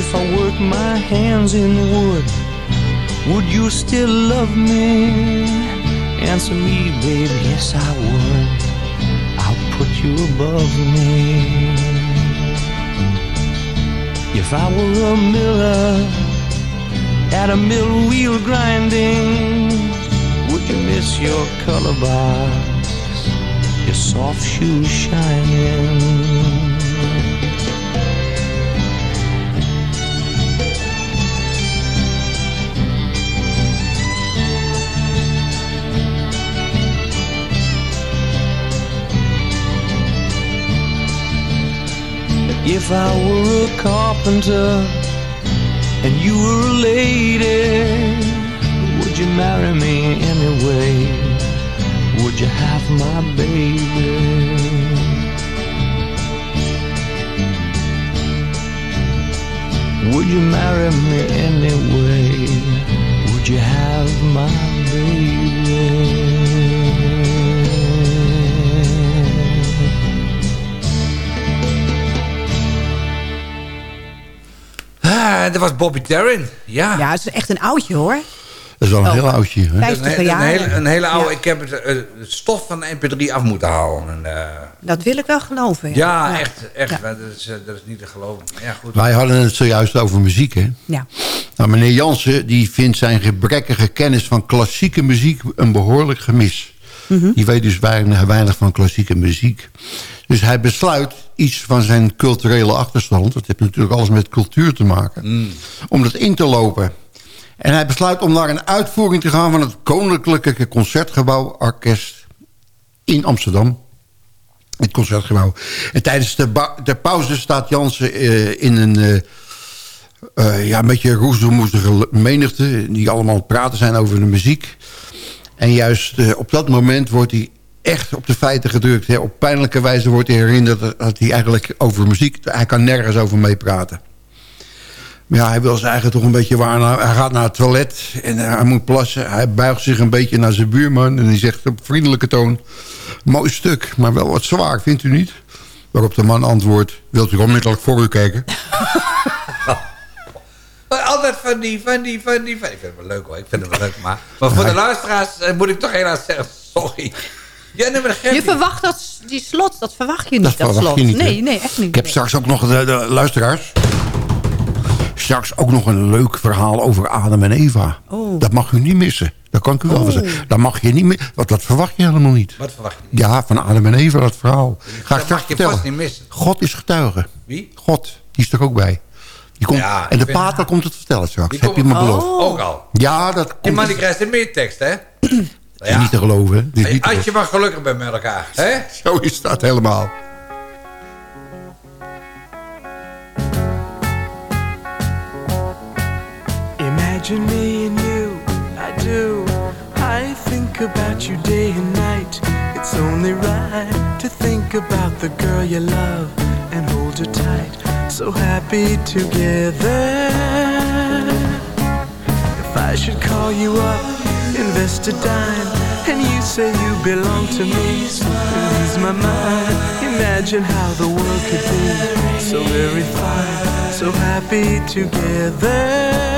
If I work my hands in the wood, would you still love me? Answer me, baby, yes I would. I'll put you above me. If I were a miller at a mill wheel grinding, would you miss your color box, your soft shoes shining? If I were a carpenter and you were a lady, would you marry me anyway? Would you have my baby? Would you marry me anyway? Would you have my baby? Dat was Bobby Darin. Ja. Ja, het is echt een oudje hoor. Dat is wel een Oh. heel oudje. Hè? Dat is een, 50 he- jaar. een hele, een hele oude. Ja. Ik heb het, eh, het stof van de MP3 af moeten halen. En, eh, Dat wil ik wel geloven. ja, echt. echt Dat, is, eh, dat is niet te geloven. Ja, goed. Wij hadden het zojuist over muziek, hè? Ja. Nou, meneer Jansen die vindt zijn gebrekkige kennis van klassieke muziek een behoorlijk gemis. Mhm. Die weet dus weinig, weinig van klassieke muziek. Dus hij besluit iets van zijn culturele achterstand... dat heeft natuurlijk alles met cultuur te maken... om dat in te lopen. En hij besluit om naar een uitvoering te gaan... van het Koninklijke Concertgebouw Orkest in Amsterdam. Het Concertgebouw. En tijdens de, de pauze staat Jansen eh, in een... eh, eh, ja, een beetje roezemoezige menigte... die allemaal praten zijn over de muziek. En juist op dat moment wordt hij echt op de feiten gedrukt. Hè. Op pijnlijke wijze wordt hij herinnerd dat- hij eigenlijk over muziek... hij kan nergens over meepraten. Maar ja, hij wil zijn eigen toch een beetje waar. Hij gaat naar het toilet en hij moet plassen. Hij buigt zich een beetje naar zijn buurman... en hij zegt op vriendelijke toon... mooi stuk, maar wel wat zwaar, vindt u niet? Waarop de man antwoordt... wilt u onmiddellijk voor u kijken? Altijd van die, van die, van die, van... Ik vind het wel leuk hoor, ik vind het wel leuk. Maar, maar voor de luisteraars eh, moet ik toch helaas zeggen, sorry. Ja, nee, maar dat geeft Je verwacht dat, die slot, dat verwacht je niet. Dat verwacht slot. je niet, hè? Nee, nee, echt niet. Ik heb straks ook nog, de, de luisteraars... straks ook nog een leuk verhaal over Adam en Eva. Oh. Dat mag u niet missen. Dat kan ik u wel Oh. zeggen. Dat mag je niet missen, want dat verwacht je helemaal niet. Wat verwacht je niet? Ja, van Adam en Eva, dat verhaal. Ga ik Dat straks mag je vertellen. niet missen. God is getuige. Wie? God, die is er ook bij. Die komt, Ja, en de pater komt het vertellen straks. Die Heb je komt- me beloofd? Ook al. Ja, dat Die komt man die krijgt er meer tekst, hè? Dat is niet te geloven. Dit Als je maar gelukkig bent met elkaar, hè? Zo is dat helemaal. Imagine me and you, I do. I think about you day and night. It's only right to think about the girl you love and hold her tight. So happy together. If I should call you up, invest a dime, and you say you belong to me, lose my mind. Imagine how the world could be so very fine, so happy together.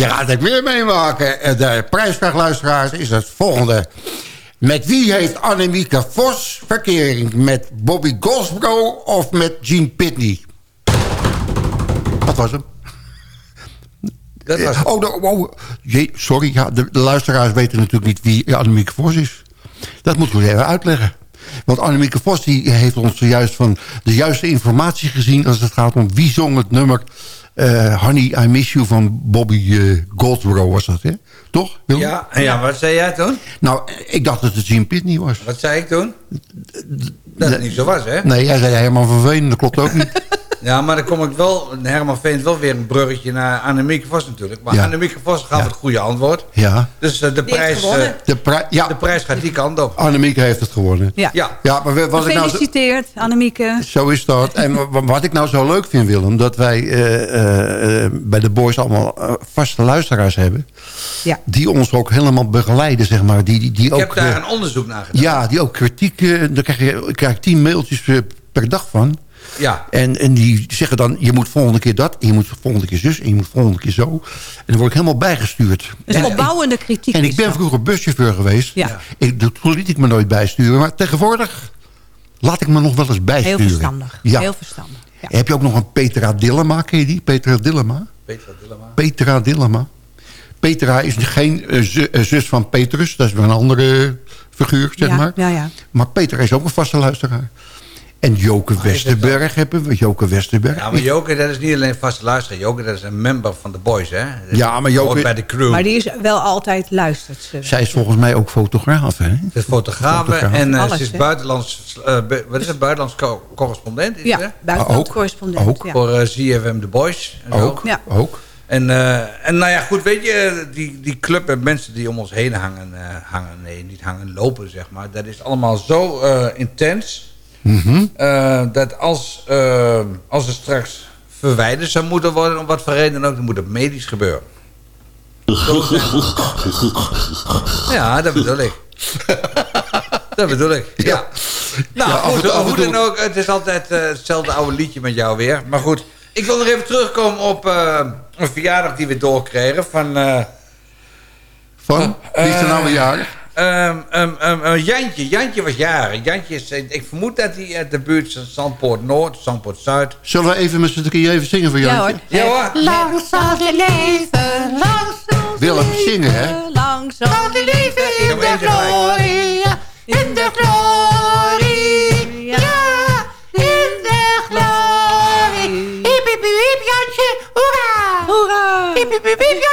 Je gaat het weer meemaken. En De prijsvraag, luisteraars, is het volgende. Met wie heeft Annemieke Vos verkering? Met Bobby Goldsbro of met Gene Pitney? Dat was hem. Dat was oh, de- oh, jee, sorry, ja, de, de luisteraars weten natuurlijk niet wie Annemieke Vos is. Dat moeten we even uitleggen. Want Annemieke Vos die heeft ons zojuist van de juiste informatie gezien... als het gaat om wie zong het nummer eh, Honey, I Miss You van Bobby eh, Goldsboro was dat, hè? Toch, Willem? Ja, ja, wat zei jij toen? Nou, ik dacht dat het Gene Pitney was. Wat zei ik toen? Dat het niet zo was, hè? Nee, jij zei Herman van Veen, dat klopt ook niet. Ja, maar dan kom ik wel... Herman Veen wel weer een bruggetje naar Annemieke Vos natuurlijk. Maar Ja. Annemieke Vos gaf het goede antwoord. Ja. Dus eh, de, Die prijs, eh, De, pri- ja, de prijs gaat die kant op. Annemieke heeft het gewonnen. Ja. Ja. Ja, maar wat ik nou... zo- Gefeliciteerd, Annemieke. Zo is dat. En wa- wat ik nou zo leuk vind, Willem... dat wij eh, bij de boys allemaal vaste luisteraars hebben... Ja. die ons ook helemaal begeleiden, zeg maar. Die, die, die Ik ook, heb daar een onderzoek naar gedaan. ja, die ook kritiek... eh, daar krijg je, ik krijg tien mailtjes per dag van. Ja. En, en die zeggen dan, je moet volgende keer dat... en je moet volgende keer zus en je moet volgende keer zo. En dan word ik helemaal bijgestuurd. Dus En- opbouwende kritiek. en ik ben vroeger buschauffeur geweest. Ja. Ik, toen liet ik me nooit bijsturen. Maar tegenwoordig laat ik me nog wel eens Heel bijsturen. verstandig. Ja. Heel verstandig. Ja. Heb je ook nog een Petra Dillema? Ken je die? Petra Dillema? Petra Dillema. Petra Dillema. Petra is geen eh, eh, zus van Petrus. Dat is weer een andere figuur, zeg ja, maar. Ja, ja. Maar Petra is ook een vaste luisteraar. En Joke Westerberg hebben we. Joke Westerberg. Ja, maar Joke, dat is niet alleen vaste luisteraar. Joke, dat is een member van de boys, hè? Ja, maar Joke- bij de crew. Maar die is wel altijd luistert. Ze. Zij is volgens mij ook fotograaf, hè? Ze is fotograaf Fotograaf. en eh, Alles, ze is buitenlands, eh, wat is het, buitenlands co- correspondent? Is het? Ja, buitenland Ook. correspondent. Ook. Ja. Voor eh, ZFM The Boys. En zo. Ook. Ja. ook. En, eh, en nou ja, goed, weet je, die, die club en mensen die om ons heen hangen, eh, hangen, nee, niet hangen, lopen, zeg maar. Dat is allemaal zo eh, eh, dat als, eh, als er straks verwijderd zou moeten worden, om wat voor reden dan ook, dan moet het medisch gebeuren. Het. ja, dat bedoel ik. dat bedoel ik, ja. Nou, Ja, goed, toe- hoe dan ook, het is altijd eh, hetzelfde oude liedje met jou weer. Maar goed, ik wil nog even terugkomen op een verjaardag die we doorkregen van... Van? Wie is er nou jarig? Ehm, ehm, ehm, eh, Jantje, Jantje was jarig. Jantje is, eh, ik vermoed dat hij uit de buurt van Zandpoort Noord, Zandpoort Zuid. Zullen we even met z'n drieën even zingen voor Ja Jantje? hoor. Ja hoor. Lang zal het leven, lang zal Willem, leven, zingen, hè? Lang zal het leven in de glorie, in de glorie, ja, in de glorie. Hiep, hiep, hiep, Jantje, hoera! Hoera! Hiep, hiep!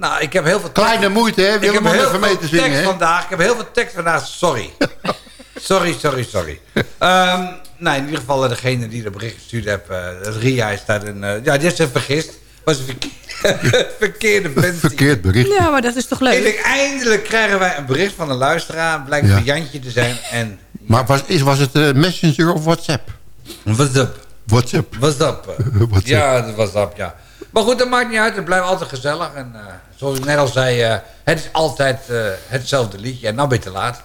Nou, ik heb heel veel... Kleine moeite, hè? ik Willem heb om heel even mee veel te zingen, tekst hè? vandaag. Ik heb heel veel tekst vandaag. Sorry. sorry, sorry, sorry. Ehm, nou, in ieder geval eh, degene die de bericht gestuurd heeft. eh, Ria is daar een... eh, ja, die is zich vergist. Was een verkeerde, verkeerde band. Verkeerd bericht. Ja, maar dat is toch Ik leuk? denk, eindelijk krijgen wij een bericht van een luisteraar. Blijkt Ja. een Jantje te zijn. En Maar was, is, was het eh, Messenger of WhatsApp? WhatsApp. What's up? WhatsApp. Ja, dat was up, ja. Maar goed, dat maakt niet uit. Het blijft altijd gezellig. En eh, zoals ik net al zei, eh, het is altijd eh, hetzelfde liedje. En nou ben je te laat.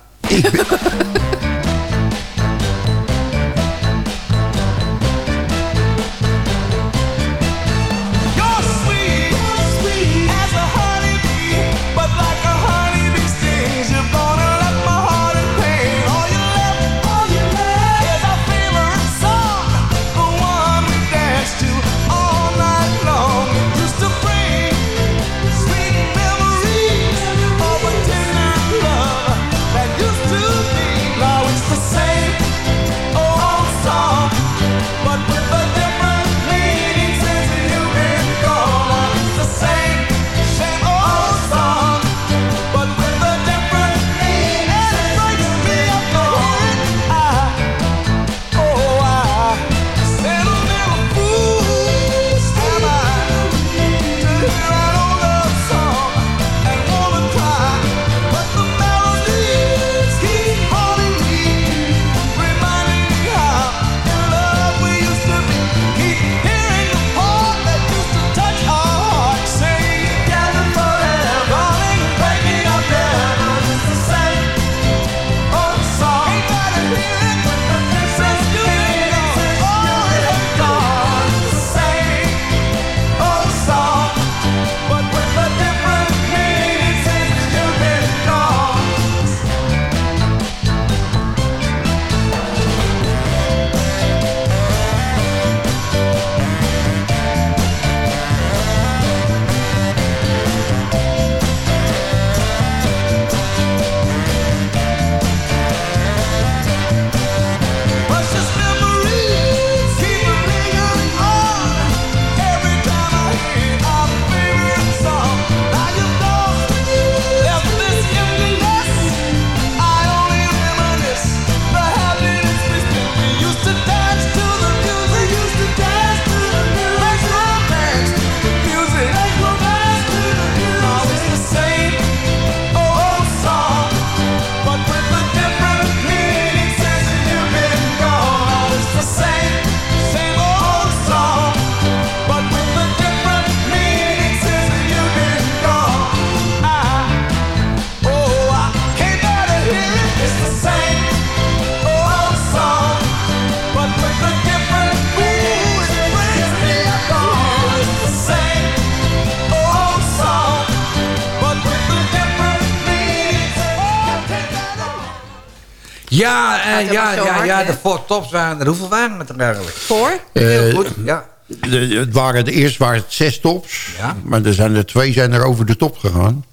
Ja, er ja, ja, hard, ja, hè? de Ford Tops waren er. Hoeveel waren het er eigenlijk? Voor? Heel Eh, goed, ja. De, het waren, de eerst waren het zes tops. Ja. Maar er zijn er twee zijn er over de top gegaan.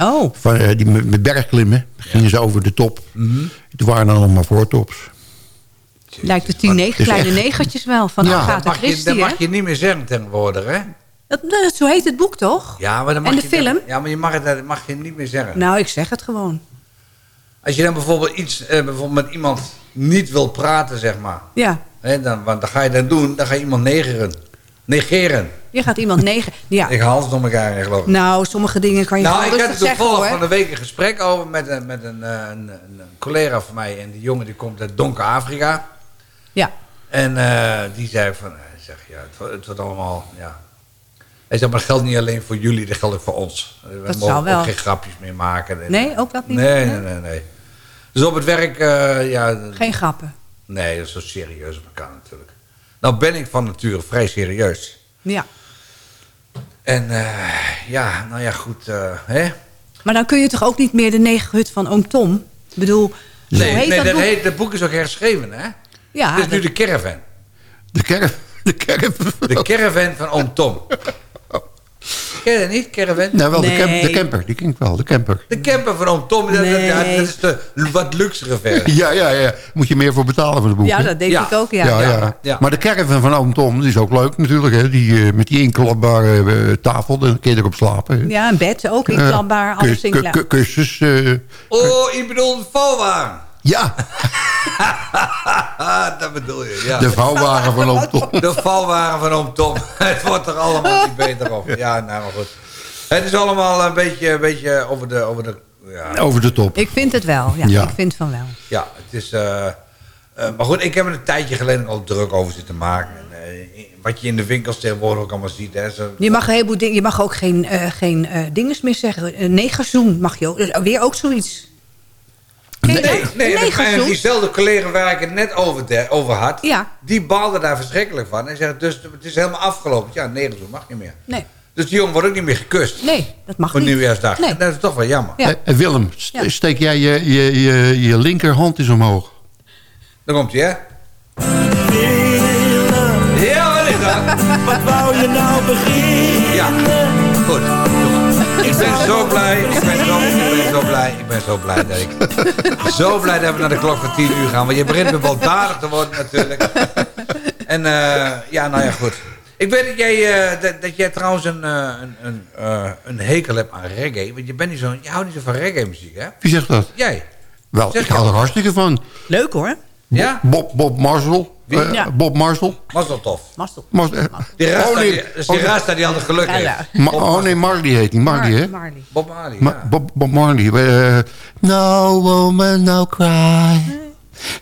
Oh. Van, eh, die met, met bergklimmen gingen ze over de top. Mhm. Toen waren er nog maar voortops. Lijkt het die negen kleine echt- negertjes wel van Ja. Agatha Dat mag, je, Christie, dat mag je niet meer zeggen tegenwoordig, hè? Dat, dat, zo heet het boek, toch? Ja, maar dan mag En de je, film? Ja, maar je mag het dat mag je niet meer zeggen. Nou, ik zeg het gewoon. Als je dan bijvoorbeeld iets eh, bijvoorbeeld met iemand niet wil praten, zeg maar. Ja, Hè, dan, want dan ga je dan doen, dan ga je iemand negeren. Negeren. je gaat iemand negen... Ja. Ik haal het door elkaar geloof ik. Nou, sommige dingen kan je Nou, gewoon ik had er zeggen, toevallig van de week een gesprek over met, een, met een, eh, een, een, een collega van mij. En die jongen die komt uit Donker Afrika. Ja. En eh, die zei van, hij zegt, ja, het, het wordt allemaal, ja. Hij zegt, maar dat geldt niet alleen voor jullie, dat geldt ook voor ons. We Dat mogen wel. ook geen grapjes meer maken. En- Nee, ook dat niet? Nee, Nee? nee, nee, nee. Dus op het werk, eh, ja... Geen grappen. Nee, dat is zo serieus op elkaar natuurlijk. Nou ben ik van nature vrij serieus. Ja. En eh, ja, nou ja, goed, eh, hè? Maar dan kun je toch ook niet meer de negerhut van oom Tom? Ik bedoel, Nee, heet nee dat dat, boek. heet, dat boek is ook herschreven, hè? Ja, Het is nu de caravan. De caravan. De caravan. De caravan van oom Tom. Ken je dat niet, caravan? Nou, wel de, camp, de Nee. camper. Die ken ik wel, de camper. De camper van oom Tom, dat, dat- Nee. ja, dat is de wat luxere versie. Ja, ja, ja. Moet je meer voor betalen voor de boek. Ja, dat denk Ja. ik ook, ja. ja, ja. Ja, ja. Maar de caravan van oom Tom, die is ook leuk natuurlijk. Hè? Die, eh, met die inklapbare eh, tafel, dan kun je erop slapen. hè. Ja, een bed ook, inklapbaar, alles ku- Kussens. eh, Oh, ik bedoel de vouwwagen. Ja, dat bedoel je, ja. de vouwwagen van oom Tom. De valwagen van oom Tom. Het wordt er allemaal niet beter op. Ja, nou maar goed. Het is allemaal een beetje, een beetje over de... Over de ja, Over de top. Ik vind het wel, ja. Ja. Ik vind van wel. ja het is... eh, eh, maar goed, ik heb er een tijdje geleden ook druk over zitten maken. En, eh, wat je in de winkels tegenwoordig ook allemaal ziet. Hè, zo, Je mag, een heleboel dingen, je mag ook geen, eh geen eh dinges meer zeggen. Een negerzoen mag je ook. Dus weer ook zoiets. Nee, dat? nee, en diezelfde collega waar ik het net over, de- over had... Ja. die baalde daar verschrikkelijk van. En zegt, dus het is helemaal afgelopen. Ja, nee, dat mag niet meer. Nee, Dus die jongen wordt ook niet meer gekust. nee, dat mag Voor niet. nieuwjaarsdag. Nee. Dat is toch wel jammer. Ja. Eh, eh, Willem, steek jij je, je, je, je linkerhand eens omhoog. Dan komt hij, hè? Ja, wat is dat? Wat wou je nou beginnen? Ja, goed. Ik ben zo blij, ik ben zo, ik ben zo blij, ik ben zo blij dat ik... Zo blij dat we naar de klok van 10 uur gaan. Want je begint weer baldadig te worden natuurlijk. En eh, ja, nou ja, goed. Ik weet dat jij, eh, dat, dat jij trouwens een, eh, een, een, eh, een hekel hebt aan reggae. Want je, bent niet zo, je houdt niet zo van reggae muziek, hè? Wie zegt dat? Jij. Wel, Zeg ik hou er hartstikke van. Leuk hoor. Ja? Bob, Bob Marshall. Wie? Eh, Ja. Bob Marshall. Mazzel tof. Mas- eh, Die Rasta, oh, nee, die, dat is die oh, nee. Rasta die altijd geluk Ja, heeft. ja. Ma- oh nee, Marley heet die. Marley, hè? Marley. Bob Marley, Ma-. Bob, Bob Marley. eh, no woman, no cry.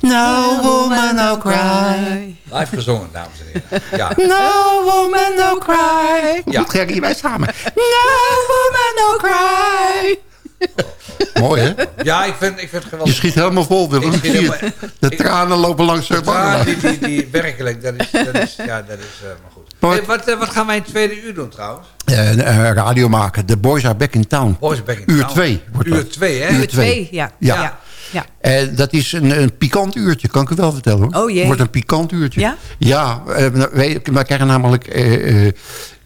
No woman, no cry. Live gezongen, dames en heren. Ja. No woman, no cry. Ja. Gerrie, wij samen. No woman, no cry. Mooi, hè? ja, ik vind, ik vind het Je geweldig. schiet helemaal vol, Willem. Ik helemaal-. De tranen lopen langs de Ja, wangen. die, die, die, werkelijk, dat is, dat is, ja, dat is eh, maar goed. Maar- Hey, wat, eh, wat gaan wij in het tweede uur doen trouwens? Eh, radio maken. The Boys Are Back in Town. Boys Back in Uur Town. 2 wordt Uur dat. 2, hè? Uur Uur twee. twee, ja. Ja. ja. ja. Eh, dat is een, een pikant uurtje, kan ik u wel vertellen hoor. Oh, jee. Het wordt een pikant uurtje. Ja? Ja, eh, wij, wij krijgen namelijk eh eh,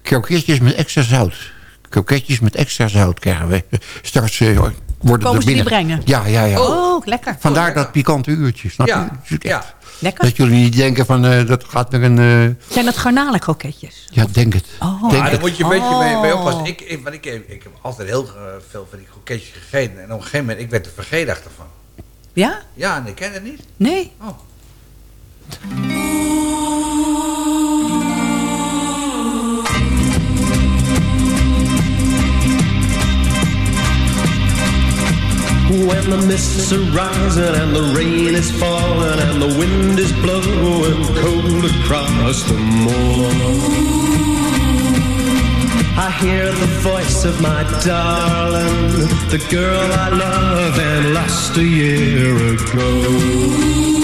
kroketjes met extra zout. Kroketjes met extra zout krijgen we. Straks eh, worden Komen er ze die binnen. brengen? Ja, ja, ja. Oh, lekker. Vandaar dat pikante uurtje. Snap je? Ja, Lekker. Dat jullie niet denken van eh, dat gaat naar een... eh, Zijn dat garnalenkroketjes? ja, denk het. Oh. Denk Ah, daar moet je een beetje mee, mee oppassen. Oh. Ik, ik, want ik, ik, ik heb altijd heel veel van die kroketjes gegeten. En op een gegeven moment, ik werd er vergeetachtig van. Ja? Ja, en ik ken het niet. Nee? Oh. When the mists are rising and the rain is falling and the wind is blowing cold across the moor. I hear the voice of my darling, the girl I love and lost a year ago.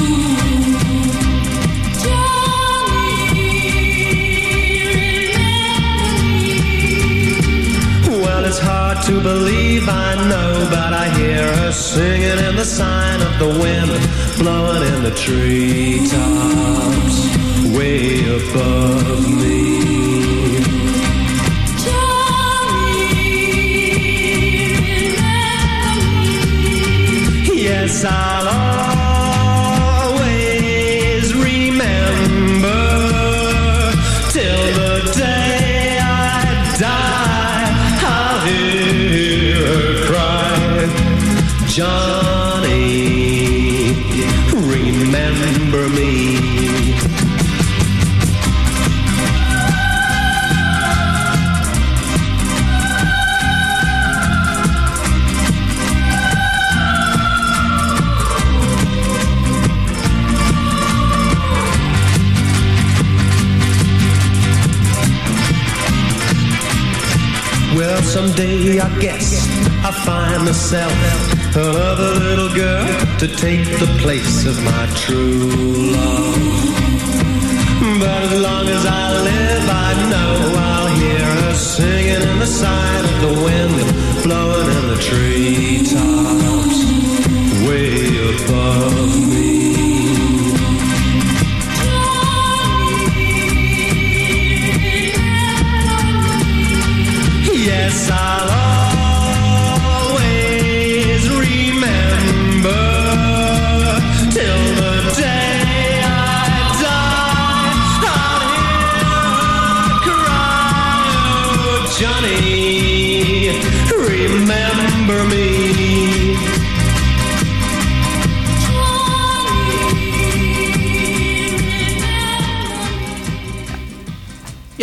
Hard to believe, I know, but I hear her singing in the sign of the wind blowing in the treetops way above me. Yes, I'll Johnny, remember me. Well, someday I guess I'll find myself another little girl to take the place of my true love. But as long as I live, I know I'll hear her singing in the side of the wind, blowing in the treetops, way above me. Yes, I'll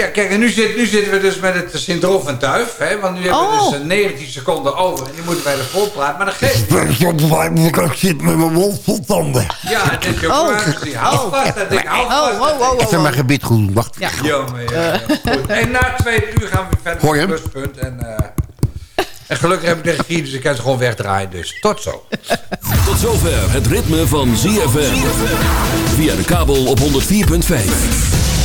Ja, kijk, en nu, zit, nu zitten we dus met het syndroom van Duif. Hè, want nu hebben we Oh. dus eh, 19 seconden over. En die moeten wij ervoor praten. Maar dat geeft Ik zit met mijn mond vol tanden. Ja, het is je Oh. oh. Hou vast, dat ding. Hou vast. Oh, oh, oh, Even mijn gebit goed. Wacht. Ja, ja. Goed. En na tweede uur gaan we weer verder Hoor je met het pluspunt. En, eh, en gelukkig heb ik de regie, dus ik kan ze gewoon wegdraaien. Dus tot zo. Tot zover het ritme van ZFM. Via de kabel op 104.5.